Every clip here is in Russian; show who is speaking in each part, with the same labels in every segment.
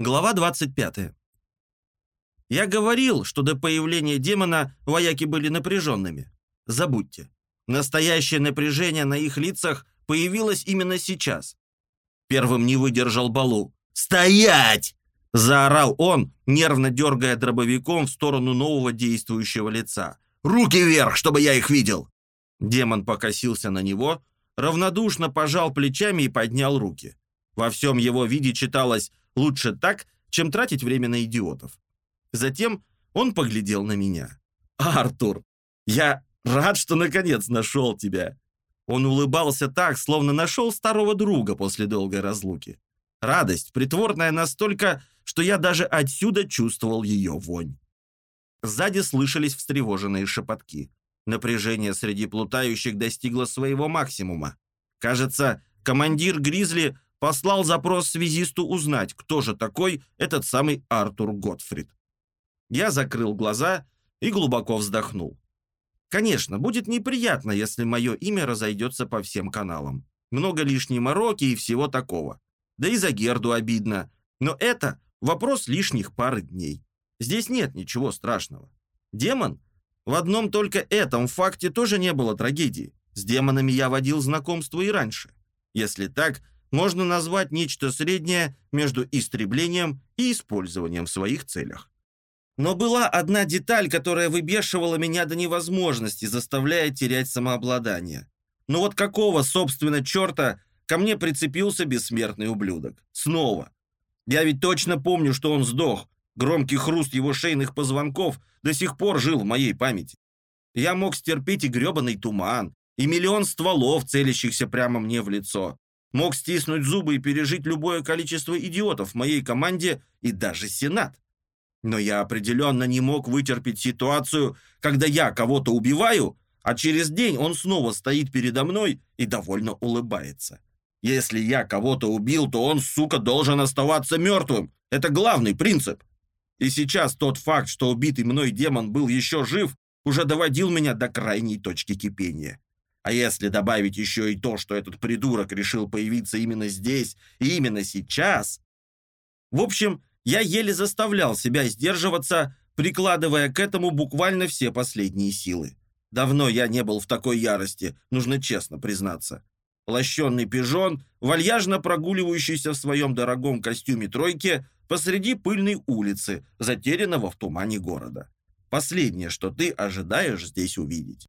Speaker 1: Глава 25. Я говорил, что до появления демона вояки были напряженными. Забудьте. Настоящее напряжение на их лицах появилось именно сейчас. Первым не выдержал Балу. «Стоять!» – заорал он, нервно дергая дробовиком в сторону нового действующего лица. «Руки вверх, чтобы я их видел!» Демон покосился на него, равнодушно пожал плечами и поднял руки. Во всем его виде читалось «лучше так, чем тратить время на идиотов». Затем он поглядел на меня. «Артур, я рад, что наконец нашел тебя». Он улыбался так, словно нашел старого друга после долгой разлуки. Радость, притворная настолько, что я даже отсюда чувствовал ее вонь. Сзади слышались встревоженные шепотки. Напряжение среди плутающих достигло своего максимума. Кажется, командир Гризли послал запрос связисту узнать, кто же такой этот самый Артур Готфрид. Я закрыл глаза и глубоко вздохнул. Конечно, будет неприятно, если мое имя разойдется по всем каналам. Много лишней мороки и всего такого. Да и за Герду обидно. Но это вопрос лишних пары дней. Здесь нет ничего страшного. Демон? В одном только этом факте тоже не было трагедии. С демонами я водил знакомство и раньше. Если так, можно назвать нечто среднее между истреблением и использованием в своих целях. Но была одна деталь, которая выбешивала меня до невозможности, заставляя терять самообладание. Ну вот какого, собственно, черта ко мне прицепился бессмертный ублюдок? Снова. Я ведь точно помню, что он сдох. Громкий хруст его шейных позвонков до сих пор жил в моей памяти. Я мог стерпеть и гребаный туман, и миллион стволов, целящихся прямо мне в лицо. Мог стиснуть зубы и пережить любое количество идиотов в моей команде и даже Сенат. Но я определенно не мог вытерпеть ситуацию, когда я кого-то убиваю, а через день он снова стоит передо мной и довольно улыбается. Если я кого-то убил, то он, сука, должен оставаться мертвым. Это главный принцип. И сейчас тот факт, что убитый мной демон был еще жив, уже доводил меня до крайней точки кипения. А если добавить еще и то, что этот придурок решил появиться именно здесь и именно сейчас... В общем, я еле заставлял себя сдерживаться, прикладывая к этому буквально все последние силы. Давно я не был в такой ярости, нужно честно признаться. Лощенный пижон, вальяжно прогуливающийся в своем дорогом костюме тройки посреди пыльной улицы, затерянного в тумане города. Последнее, что ты ожидаешь здесь увидеть.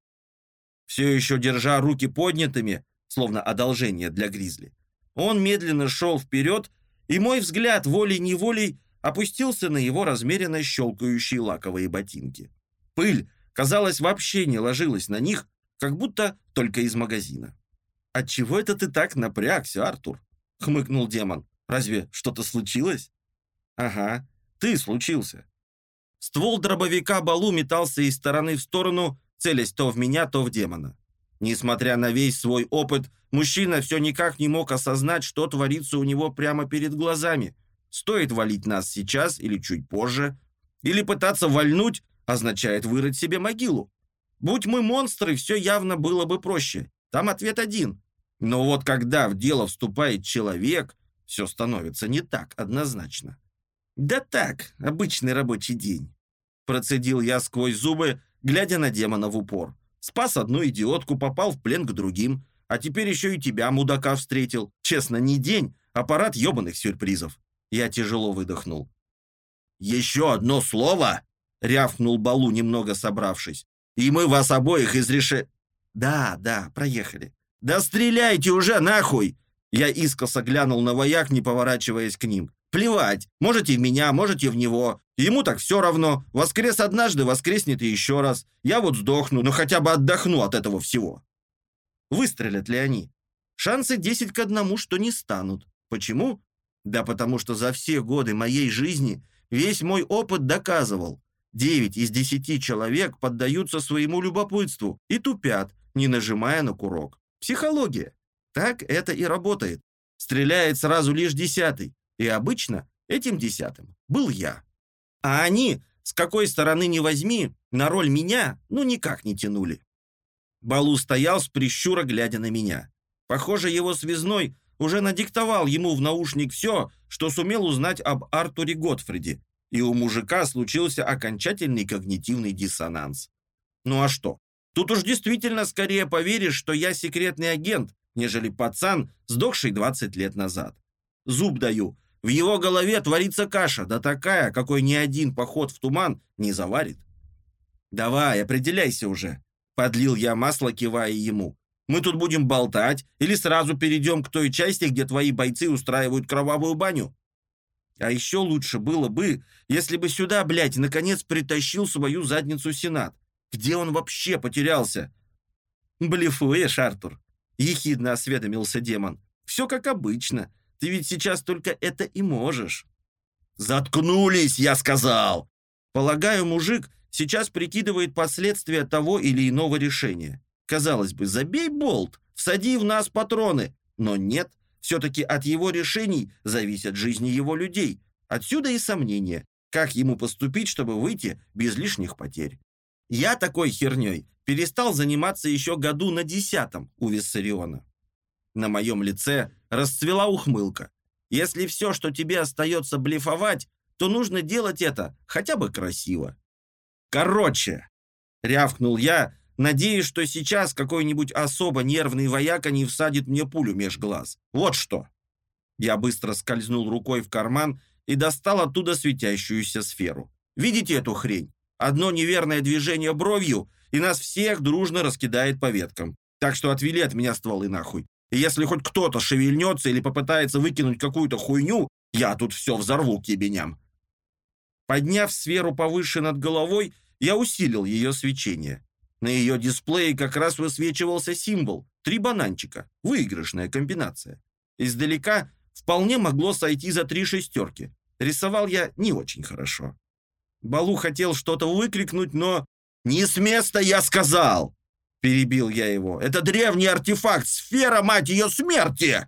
Speaker 1: Все еще держа руки поднятыми, словно одолжение для гризли, он медленно шел вперед, и мой взгляд волей-неволей опустился на его размеренно щелкающие лаковые ботинки. Пыль, казалось, вообще не ложилась на них, как будто только из магазина. «Отчего это ты так напрягся, Артур?» — хмыкнул демон. «Разве что-то случилось?» «Ага, ты случился». Ствол дробовика Балу метался из стороны в сторону, целясь то в меня, то в демона. Несмотря на весь свой опыт, мужчина все никак не мог осознать, что творится у него прямо перед глазами — Стоит валить нас сейчас или чуть позже. Или пытаться вальнуть означает вырыть себе могилу. Будь мы монстры, все явно было бы проще. Там ответ один. Но вот когда в дело вступает человек, все становится не так однозначно. «Да так, обычный рабочий день», – процедил я сквозь зубы, глядя на демона в упор. «Спас одну идиотку, попал в плен к другим, а теперь еще и тебя, мудака, встретил. Честно, не день, а парад ебаных сюрпризов». Я тяжело выдохнул. «Еще одно слово!» — рявкнул Балу, немного собравшись. «И мы вас обоих изреше...» «Да, да, проехали». «Да стреляйте уже, нахуй!» Я искоса глянул на вояк, не поворачиваясь к ним. «Плевать, можете в меня, можете в него. Ему так все равно. Воскрес однажды, воскреснет и еще раз. Я вот сдохну, но хотя бы отдохну от этого всего». Выстрелят ли они? Шансы 10 к одному, что не станут. Почему? Да потому что за все годы моей жизни весь мой опыт доказывал, 9 из 10 человек поддаются своему любопытству и тупят, не нажимая на курок. Психология. Так это и работает. Стреляет сразу лишь десятый. И обычно этим десятым был я. А они, с какой стороны не возьми, на роль меня, ну никак не тянули. Балу стоял с прищура, глядя на меня. Похоже, его связной уже надиктовал ему в наушник все, что сумел узнать об Артуре Готфриде, и у мужика случился окончательный когнитивный диссонанс. Ну а что? Тут уж действительно скорее поверишь, что я секретный агент, нежели пацан, сдохший 20 лет назад. Зуб даю, в его голове творится каша, да такая, какой ни один поход в туман не заварит. «Давай, определяйся уже», — подлил я масло, кивая ему. «Мы тут будем болтать или сразу перейдем к той части, где твои бойцы устраивают кровавую баню?» А еще лучше было бы, если бы сюда, блядь, наконец притащил свою задницу Сенат. Где он вообще потерялся? «Блефуешь, Артур», — ехидно осведомился демон. «Все как обычно. Ты ведь сейчас только это и можешь».
Speaker 2: «Заткнулись, я сказал!»
Speaker 1: Полагаю, мужик сейчас прикидывает последствия того или иного решения. Казалось бы, забей болт, всади в нас патроны. Но нет, все-таки от его решений зависят жизни его людей. Отсюда и сомнения, как ему поступить, чтобы выйти без лишних потерь. Я такой херней перестал заниматься еще году на десятом у Виссариона. На моем лице расцвела ухмылка. Если все, что тебе остается блефовать, то нужно делать это хотя бы красиво. Короче, рявкнул я, надеясь, что сейчас какой-нибудь особо нервный вояка не всадит мне пулю меж глаз. Вот что. Я быстро скользнул рукой в карман и достал оттуда светящуюся сферу. Видите эту хрень? Одно неверное движение бровью, и нас всех дружно раскидает по веткам. Так что отвели от меня стволы нахуй. И если хоть кто-то шевельнется или попытается выкинуть какую-то хуйню, я тут все взорву к ебеням. Подняв сферу повыше над головой, я усилил ее свечение. На ее дисплее как раз высвечивался символ «Три бананчика» – выигрышная комбинация. Издалека вполне могло сойти за три шестерки. Рисовал я не очень хорошо. Балу хотел что-то выкрикнуть, но «Не с места, я сказал!» Перебил я его. «Это древний артефакт, сфера, мать ее, смерти!»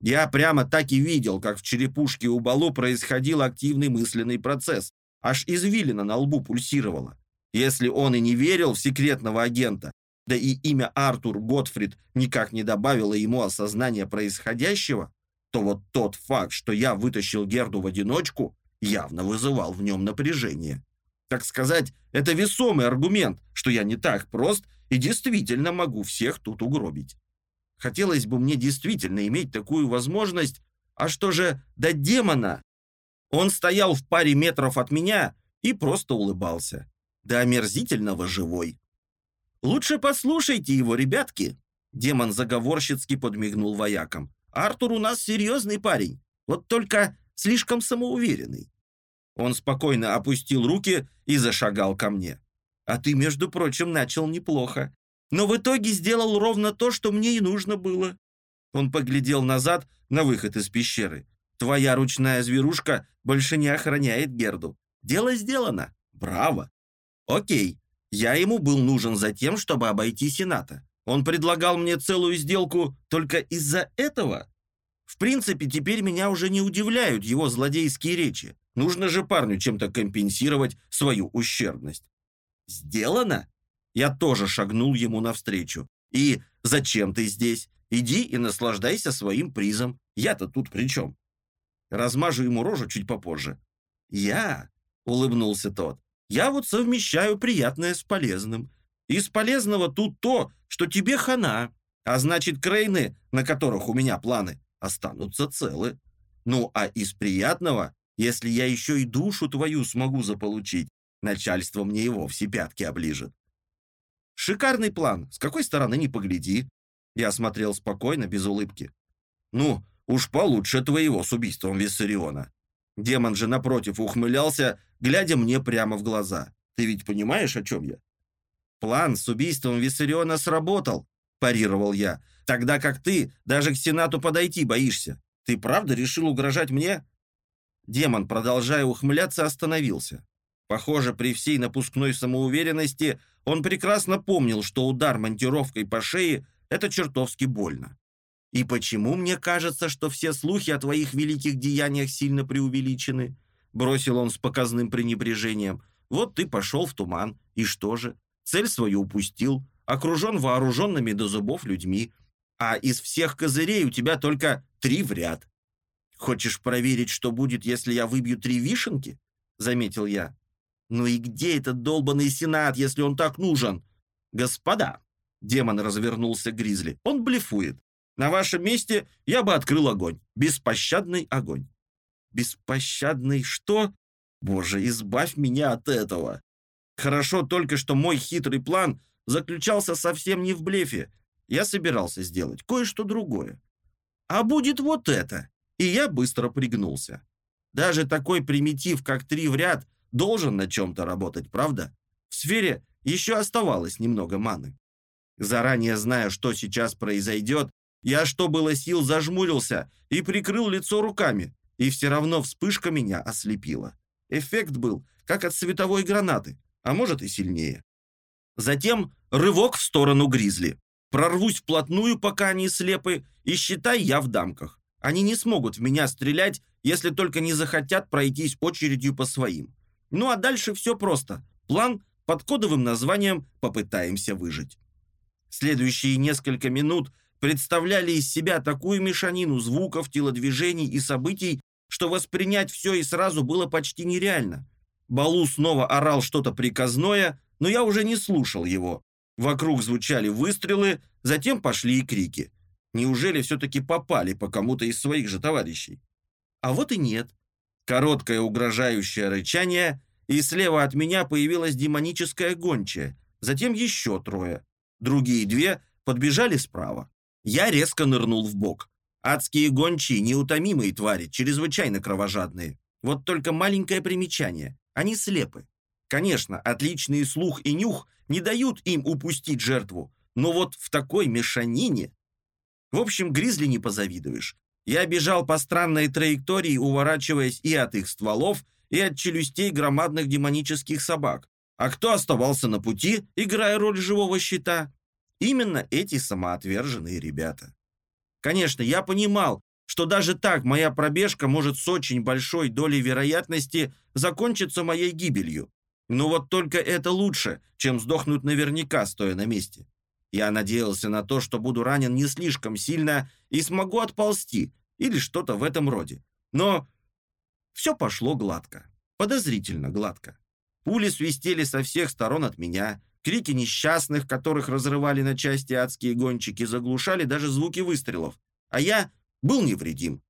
Speaker 1: Я прямо так и видел, как в черепушке у Балу происходил активный мысленный процесс. Аж извилина на лбу пульсировала. Если он и не верил в секретного агента, да и имя Артур Готфрид никак не добавило ему осознания происходящего, то вот тот факт, что я вытащил Герду в одиночку, явно вызывал в нем напряжение. Так сказать, это весомый аргумент, что я не так прост и действительно могу всех тут угробить. Хотелось бы мне действительно иметь такую возможность, а что же до демона? Он стоял в паре метров от меня и просто улыбался. До омерзительного живой. «Лучше послушайте его, ребятки!» Демон заговорщицки подмигнул воякам. «Артур у нас серьезный парень, вот только слишком самоуверенный. Он спокойно опустил руки и зашагал ко мне. «А ты, между прочим, начал неплохо. Но в итоге сделал ровно то, что мне и нужно было». Он поглядел назад на выход из пещеры. «Твоя ручная зверушка больше не охраняет Герду. Дело сделано. Браво!» «Окей, я ему был нужен за тем, чтобы обойти Сената. Он предлагал мне целую сделку только из-за этого?» В принципе, теперь меня уже не удивляют его злодейские речи. Нужно же парню чем-то компенсировать свою ущербность. Сделано? Я тоже шагнул ему навстречу. И зачем ты здесь? Иди и наслаждайся своим призом. Я-то тут при чем? Размажу ему рожу чуть попозже. Я, улыбнулся тот, я вот совмещаю приятное с полезным. Из полезного тут то, что тебе хана, а значит крейны, на которых у меня планы, останутся целы. Ну а из приятного если я еще и душу твою смогу заполучить, начальство мне и вовсе пятки оближет. Шикарный план, с какой стороны не погляди. Я смотрел спокойно, без улыбки. Ну, уж получше твоего с убийством Виссариона. Демон же напротив ухмылялся, глядя мне прямо в глаза. Ты ведь понимаешь, о чем я? План с убийством Виссариона сработал, парировал я, тогда как ты даже к Сенату подойти боишься. Ты правда решил угрожать мне? Демон, продолжая ухмыляться, остановился. Похоже, при всей напускной самоуверенности он прекрасно помнил, что удар монтировкой по шее – это чертовски больно. «И почему мне кажется, что все слухи о твоих великих деяниях сильно преувеличены?» Бросил он с показным пренебрежением. «Вот ты пошел в туман, и что же? Цель свою упустил, окружен вооруженными до зубов людьми. а из всех козырей у тебя только три в ряд. Хочешь проверить, что будет, если я выбью три вишенки? Заметил я. Ну и где этот долбанный сенат, если он так нужен? Господа, демон развернулся к Гризли, он блефует. На вашем месте я бы открыл огонь. Беспощадный огонь. Беспощадный что? Боже, избавь меня от этого. Хорошо только, что мой хитрый план заключался совсем не в блефе. Я собирался сделать кое-что другое. А будет вот это. И я быстро пригнулся. Даже такой примитив, как три в ряд, должен на чем-то работать, правда? В сфере еще оставалось немного маны. Заранее зная, что сейчас произойдет, я, что было сил, зажмурился и прикрыл лицо руками, и все равно вспышка меня ослепила. Эффект был, как от световой гранаты, а может и сильнее. Затем рывок в сторону гризли. Прорвусь вплотную, пока они слепы, и считай, я в дамках. Они не смогут в меня стрелять, если только не захотят пройтись очередью по своим. Ну а дальше все просто. План под кодовым названием «Попытаемся выжить». Следующие несколько минут – представляли из себя такую мешанину звуков, телодвижений и событий, что воспринять все и сразу было почти нереально. Балу снова орал что-то приказное, но я уже не слушал его. Вокруг звучали выстрелы, затем пошли и крики. Неужели все-таки попали по кому-то из своих же товарищей? А вот и нет. Короткое угрожающее рычание, и слева от меня появилась демоническая гончая, затем еще трое. Другие две подбежали справа. Я резко нырнул в бок. Адские гончие, неутомимые твари, чрезвычайно кровожадные. Вот только маленькое примечание. Они слепы. Конечно, отличный слух и нюх не дают им упустить жертву, но вот в такой мешанине... В общем, гризли не позавидуешь. Я бежал по странной траектории, уворачиваясь и от их стволов, и от челюстей громадных демонических собак. А кто оставался на пути, играя роль живого щита? Именно эти самоотверженные ребята. Конечно, я понимал, что даже так моя пробежка может с очень большой долей вероятности закончиться моей гибелью. Но вот только это лучше, чем сдохнуть наверняка, стоя на месте. Я надеялся на то, что буду ранен не слишком сильно и смогу отползти, или что-то в этом роде. Но все пошло гладко, подозрительно гладко. Пули свистели со всех сторон от меня, Крики несчастных, которых разрывали на части адские гонщики, заглушали даже звуки выстрелов. А я был невредим.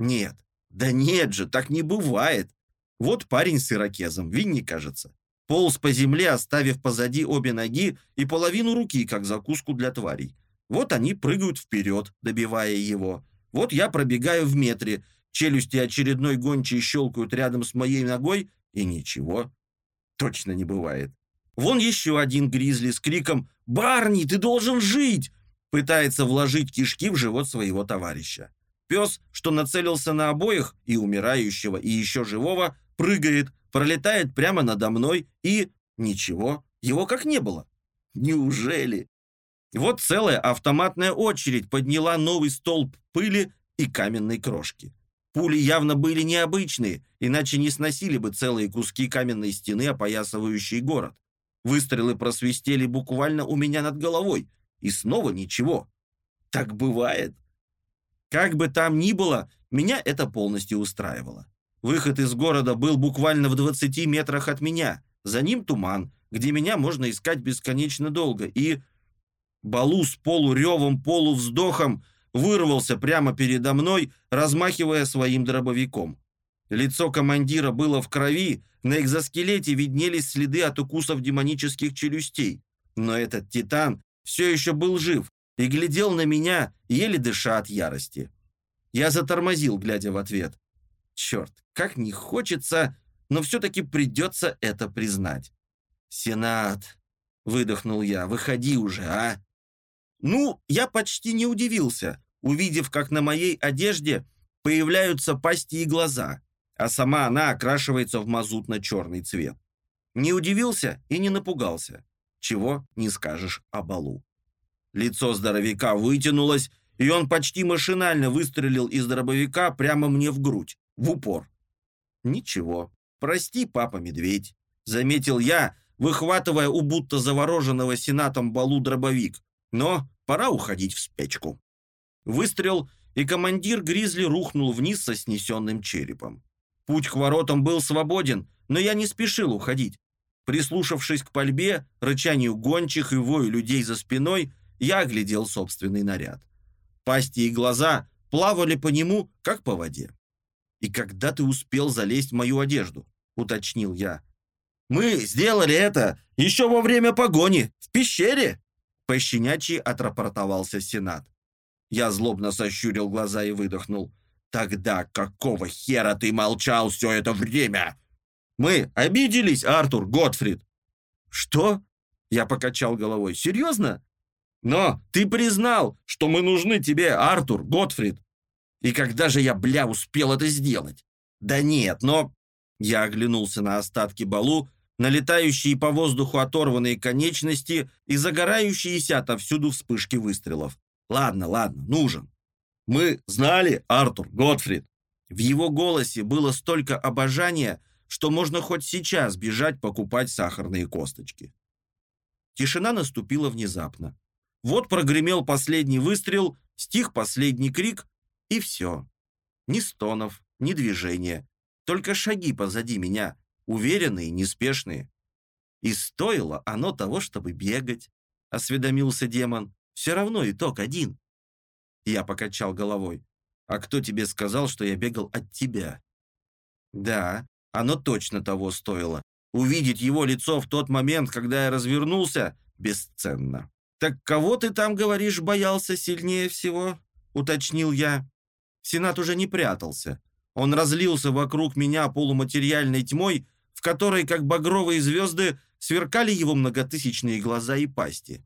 Speaker 1: Нет, да нет же, так не бывает. Вот парень с ирокезом, Винни, кажется. Полз по земле, оставив позади обе ноги и половину руки, как закуску для тварей. Вот они прыгают вперед, добивая его. Вот я пробегаю в метре, челюсти очередной гончей щелкают рядом с моей ногой, и ничего. Точно не бывает. Вон еще один гризли с криком «Барни, ты должен жить!» пытается вложить кишки в живот своего товарища. Пес, что нацелился на обоих, и умирающего, и еще живого, прыгает, пролетает прямо надо мной и... Ничего, его как не было. Неужели? Вот целая автоматная очередь подняла новый столб пыли и каменной крошки. Пули явно были необычные, иначе не сносили бы целые куски каменной стены, опоясывающие город. Выстрелы просвистели буквально у меня над головой, и снова ничего. Так бывает. Как бы там ни было, меня это полностью устраивало. Выход из города был буквально в 20 метрах от меня. За ним туман, где меня можно искать бесконечно долго. И Балу с полуревом, полувздохом вырвался прямо передо мной, размахивая своим дробовиком. Лицо командира было в крови, на экзоскелете виднелись следы от укусов демонических челюстей. Но этот титан все еще был жив и глядел на меня, еле дыша от ярости. Я затормозил, глядя в ответ. Черт, как не хочется, но все-таки придется это признать. «Сенат!» — выдохнул я. «Выходи уже, а!» Ну, я почти не удивился, увидев, как на моей одежде появляются пасти и глаза а сама она окрашивается в мазутно-черный цвет. Не удивился и не напугался, чего не скажешь о балу. Лицо здоровяка вытянулось, и он почти машинально выстрелил из дробовика прямо мне в грудь, в упор. «Ничего, прости, папа-медведь», — заметил я, выхватывая у будто завороженного сенатом балу дробовик. «Но пора уходить в спячку». Выстрел, и командир Гризли рухнул вниз со снесенным черепом. Путь к воротам был свободен, но я не спешил уходить. Прислушавшись к пальбе, рычанию гончих и вою людей за спиной, я оглядел собственный наряд. Пасти и глаза плавали по нему, как по воде. «И когда ты успел залезть в мою одежду?» — уточнил я. «Мы сделали это еще во время погони, в пещере!» Пощенячий отрапортовался Сенат. Я злобно сощурил глаза и выдохнул. «Тогда какого хера ты молчал все это время?» «Мы обиделись, Артур Готфрид!» «Что?» Я покачал головой. «Серьезно?» «Но ты признал, что мы нужны тебе, Артур Готфрид!» «И когда же я, бля, успел это сделать?» «Да нет, но...» Я оглянулся на остатки балу, налетающие по воздуху оторванные конечности и загорающиеся отовсюду вспышки выстрелов. Ладно, ладно, нужен. Мы знали, Артур, Готфрид. В его голосе было столько обожания, что можно хоть сейчас бежать покупать сахарные косточки. Тишина наступила внезапно. Вот прогремел последний выстрел, стих последний крик, и все. Ни стонов, ни движения, только шаги позади меня, уверенные, неспешные. И стоило оно того, чтобы бегать, осведомился демон. Все равно итог один. Я покачал головой. А кто тебе сказал, что я бегал от тебя? Да, оно точно того стоило. Увидеть его лицо в тот момент, когда я развернулся, бесценно. «Так кого ты там, говоришь, боялся сильнее всего?» — уточнил я. Сенат уже не прятался. Он разлился вокруг меня полуматериальной тьмой, в которой, как багровые звезды, сверкали его многотысячные глаза и пасти.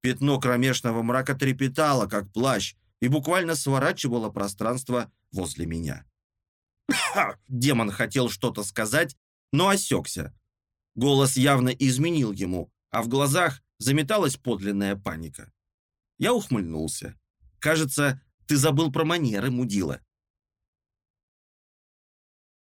Speaker 1: Пятно кромешного мрака трепетало, как плащ, и буквально сворачивало пространство возле меня. Демон хотел что-то сказать, но осекся. Голос явно изменил ему, а в глазах заметалась подлинная паника. Я ухмыльнулся. «Кажется, ты забыл про манеры, мудила».